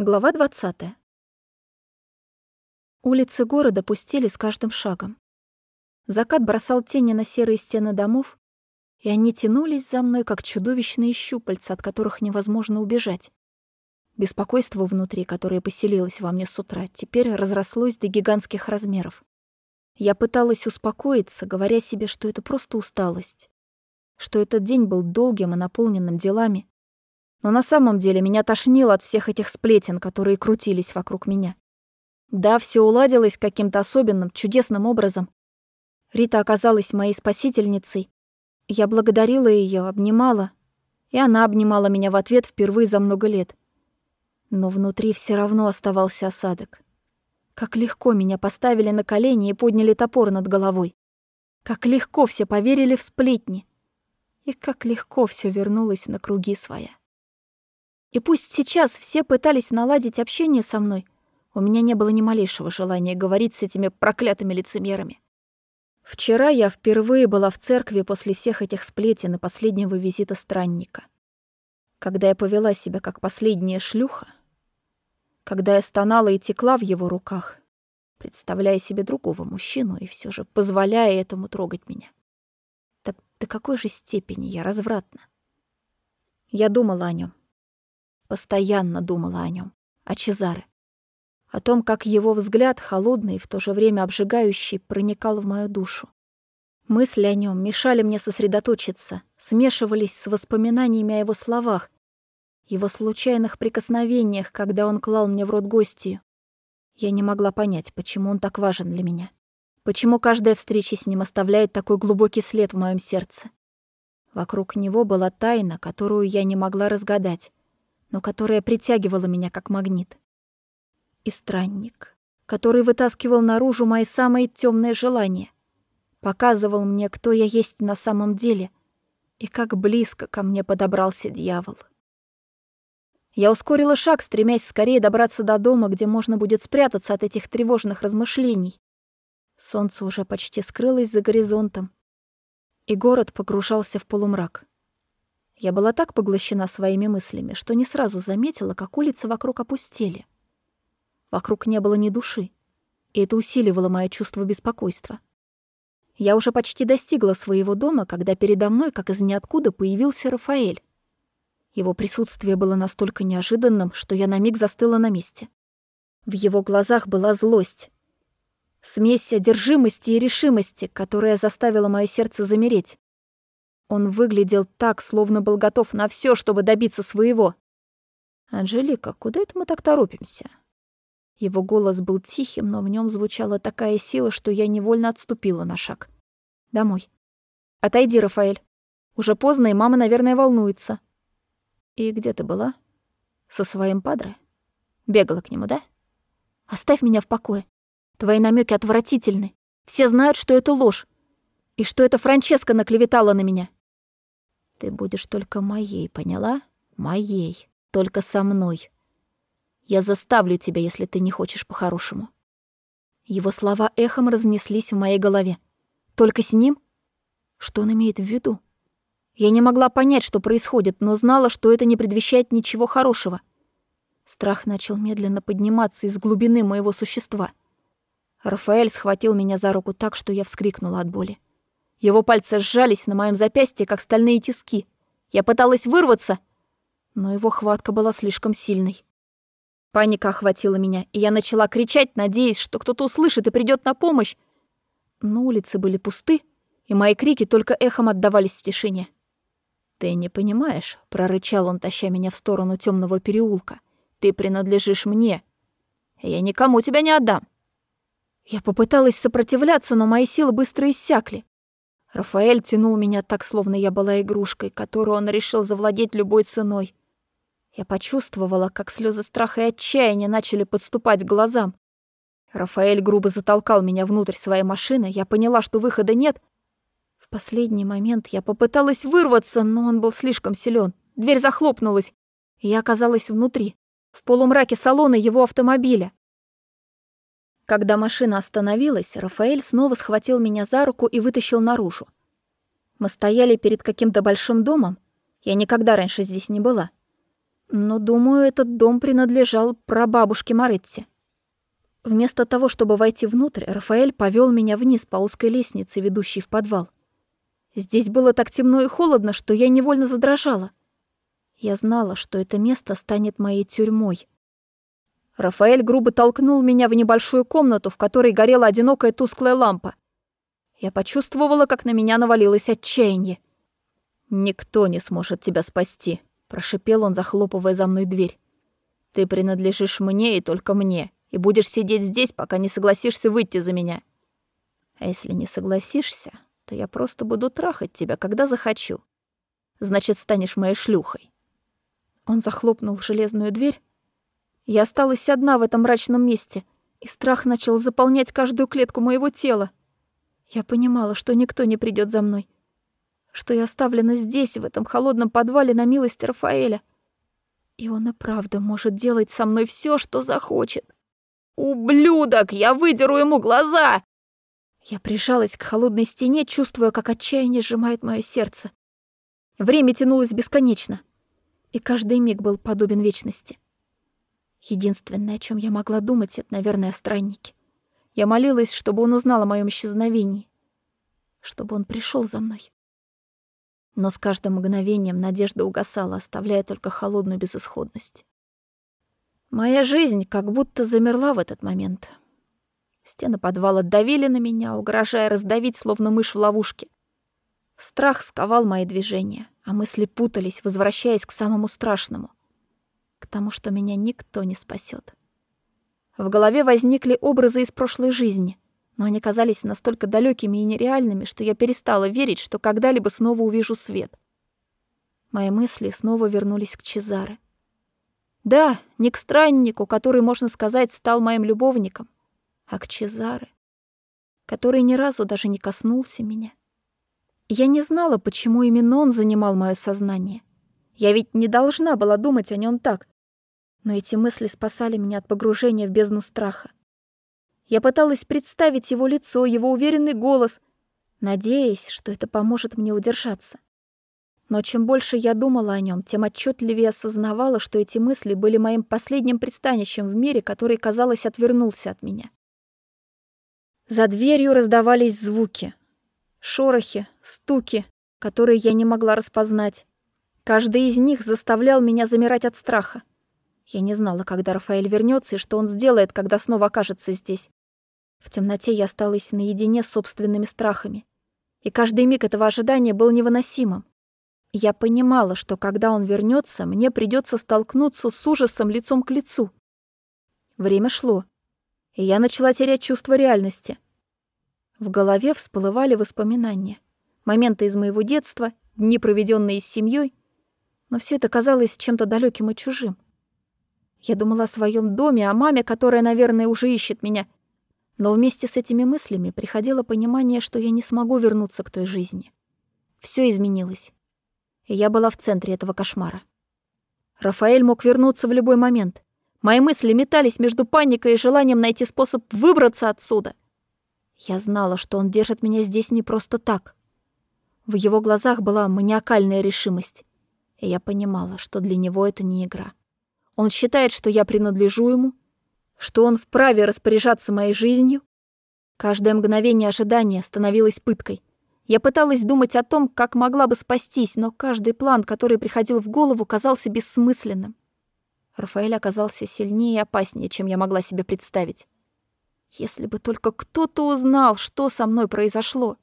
Глава 20. Улицы города пустели с каждым шагом. Закат бросал тени на серые стены домов, и они тянулись за мной, как чудовищные щупальца, от которых невозможно убежать. Беспокойство внутри, которое поселилось во мне с утра, теперь разрослось до гигантских размеров. Я пыталась успокоиться, говоря себе, что это просто усталость, что этот день был долгим и наполненным делами, но на самом деле меня тошнило от всех этих сплетен, которые крутились вокруг меня. Да, все уладилось каким-то особенным, чудесным образом. Рита оказалась моей спасительницей. Я благодарила ее, обнимала, и она обнимала меня в ответ впервые за много лет. Но внутри все равно оставался осадок. Как легко меня поставили на колени и подняли топор над головой. Как легко все поверили в сплетни. И как легко все вернулось на круги своя. И пусть сейчас все пытались наладить общение со мной, у меня не было ни малейшего желания говорить с этими проклятыми лицемерами. Вчера я впервые была в церкви после всех этих сплетен и последнего визита странника. Когда я повела себя как последняя шлюха, когда я стонала и текла в его руках, представляя себе другого мужчину и все же позволяя этому трогать меня. Так до какой же степени я развратна? Я думала о нем. Постоянно думала о нем, о Чезаре. О том, как его взгляд, холодный и в то же время обжигающий, проникал в мою душу. Мысли о нем мешали мне сосредоточиться, смешивались с воспоминаниями о его словах, его случайных прикосновениях, когда он клал мне в рот гостью. Я не могла понять, почему он так важен для меня. Почему каждая встреча с ним оставляет такой глубокий след в моем сердце. Вокруг него была тайна, которую я не могла разгадать но которая притягивала меня как магнит. И странник, который вытаскивал наружу мои самые темные желания, показывал мне, кто я есть на самом деле и как близко ко мне подобрался дьявол. Я ускорила шаг, стремясь скорее добраться до дома, где можно будет спрятаться от этих тревожных размышлений. Солнце уже почти скрылось за горизонтом, и город погружался в полумрак. Я была так поглощена своими мыслями, что не сразу заметила, как улицы вокруг опустели. Вокруг не было ни души, и это усиливало мое чувство беспокойства. Я уже почти достигла своего дома, когда передо мной, как из ниоткуда, появился Рафаэль. Его присутствие было настолько неожиданным, что я на миг застыла на месте. В его глазах была злость. Смесь одержимости и решимости, которая заставила мое сердце замереть. Он выглядел так, словно был готов на все, чтобы добиться своего. «Анжелика, куда это мы так торопимся?» Его голос был тихим, но в нем звучала такая сила, что я невольно отступила на шаг. «Домой». «Отойди, Рафаэль. Уже поздно, и мама, наверное, волнуется». «И где ты была?» «Со своим падре?» «Бегала к нему, да?» «Оставь меня в покое. Твои намеки отвратительны. Все знают, что это ложь. И что это Франческа наклеветала на меня. Ты будешь только моей, поняла? Моей. Только со мной. Я заставлю тебя, если ты не хочешь по-хорошему. Его слова эхом разнеслись в моей голове. Только с ним? Что он имеет в виду? Я не могла понять, что происходит, но знала, что это не предвещает ничего хорошего. Страх начал медленно подниматься из глубины моего существа. Рафаэль схватил меня за руку так, что я вскрикнула от боли. Его пальцы сжались на моем запястье, как стальные тиски. Я пыталась вырваться, но его хватка была слишком сильной. Паника охватила меня, и я начала кричать, надеясь, что кто-то услышит и придет на помощь. Но улицы были пусты, и мои крики только эхом отдавались в тишине. «Ты не понимаешь», — прорычал он, таща меня в сторону темного переулка. «Ты принадлежишь мне. Я никому тебя не отдам». Я попыталась сопротивляться, но мои силы быстро иссякли. Рафаэль тянул меня так, словно я была игрушкой, которую он решил завладеть любой ценой. Я почувствовала, как слезы страха и отчаяния начали подступать к глазам. Рафаэль грубо затолкал меня внутрь своей машины, я поняла, что выхода нет. В последний момент я попыталась вырваться, но он был слишком силен. Дверь захлопнулась, и я оказалась внутри, в полумраке салона его автомобиля. Когда машина остановилась, Рафаэль снова схватил меня за руку и вытащил наружу. Мы стояли перед каким-то большим домом. Я никогда раньше здесь не была. Но, думаю, этот дом принадлежал прабабушке Маретти. Вместо того, чтобы войти внутрь, Рафаэль повел меня вниз по узкой лестнице, ведущей в подвал. Здесь было так темно и холодно, что я невольно задрожала. Я знала, что это место станет моей тюрьмой. Рафаэль грубо толкнул меня в небольшую комнату, в которой горела одинокая тусклая лампа. Я почувствовала, как на меня навалилось отчаяние. «Никто не сможет тебя спасти», — прошипел он, захлопывая за мной дверь. «Ты принадлежишь мне и только мне, и будешь сидеть здесь, пока не согласишься выйти за меня. А если не согласишься, то я просто буду трахать тебя, когда захочу. Значит, станешь моей шлюхой». Он захлопнул железную дверь. Я осталась одна в этом мрачном месте, и страх начал заполнять каждую клетку моего тела. Я понимала, что никто не придет за мной, что я оставлена здесь, в этом холодном подвале на милость Рафаэля. И он и правда может делать со мной все, что захочет. «Ублюдок! Я выдеру ему глаза!» Я прижалась к холодной стене, чувствуя, как отчаяние сжимает мое сердце. Время тянулось бесконечно, и каждый миг был подобен вечности. Единственное, о чем я могла думать, это, наверное, о страннике. Я молилась, чтобы он узнал о моем исчезновении, чтобы он пришел за мной. Но с каждым мгновением надежда угасала, оставляя только холодную безысходность. Моя жизнь как будто замерла в этот момент. Стены подвала давили на меня, угрожая раздавить, словно мышь в ловушке. Страх сковал мои движения, а мысли путались, возвращаясь к самому страшному. К тому, что меня никто не спасет. В голове возникли образы из прошлой жизни, но они казались настолько далекими и нереальными, что я перестала верить, что когда-либо снова увижу свет. Мои мысли снова вернулись к Чезаре. Да, не к страннику, который, можно сказать, стал моим любовником, а к Чезаре, который ни разу даже не коснулся меня. Я не знала, почему именно он занимал мое сознание. Я ведь не должна была думать о нем так. Но эти мысли спасали меня от погружения в бездну страха. Я пыталась представить его лицо, его уверенный голос, надеясь, что это поможет мне удержаться. Но чем больше я думала о нем, тем отчетливее осознавала, что эти мысли были моим последним пристанищем в мире, который, казалось, отвернулся от меня. За дверью раздавались звуки. Шорохи, стуки, которые я не могла распознать. Каждый из них заставлял меня замирать от страха. Я не знала, когда Рафаэль вернется и что он сделает, когда снова окажется здесь. В темноте я осталась наедине с собственными страхами. И каждый миг этого ожидания был невыносимым. Я понимала, что когда он вернется, мне придется столкнуться с ужасом лицом к лицу. Время шло и я начала терять чувство реальности. В голове всплывали воспоминания, моменты из моего детства, дни, проведенные с семьей, но все это казалось чем-то далеким и чужим. Я думала о своем доме, о маме, которая, наверное, уже ищет меня. Но вместе с этими мыслями приходило понимание, что я не смогу вернуться к той жизни. Все изменилось. И я была в центре этого кошмара. Рафаэль мог вернуться в любой момент. Мои мысли метались между паникой и желанием найти способ выбраться отсюда. Я знала, что он держит меня здесь не просто так. В его глазах была маниакальная решимость. И я понимала, что для него это не игра. Он считает, что я принадлежу ему, что он вправе распоряжаться моей жизнью. Каждое мгновение ожидания становилось пыткой. Я пыталась думать о том, как могла бы спастись, но каждый план, который приходил в голову, казался бессмысленным. Рафаэль оказался сильнее и опаснее, чем я могла себе представить. Если бы только кто-то узнал, что со мной произошло.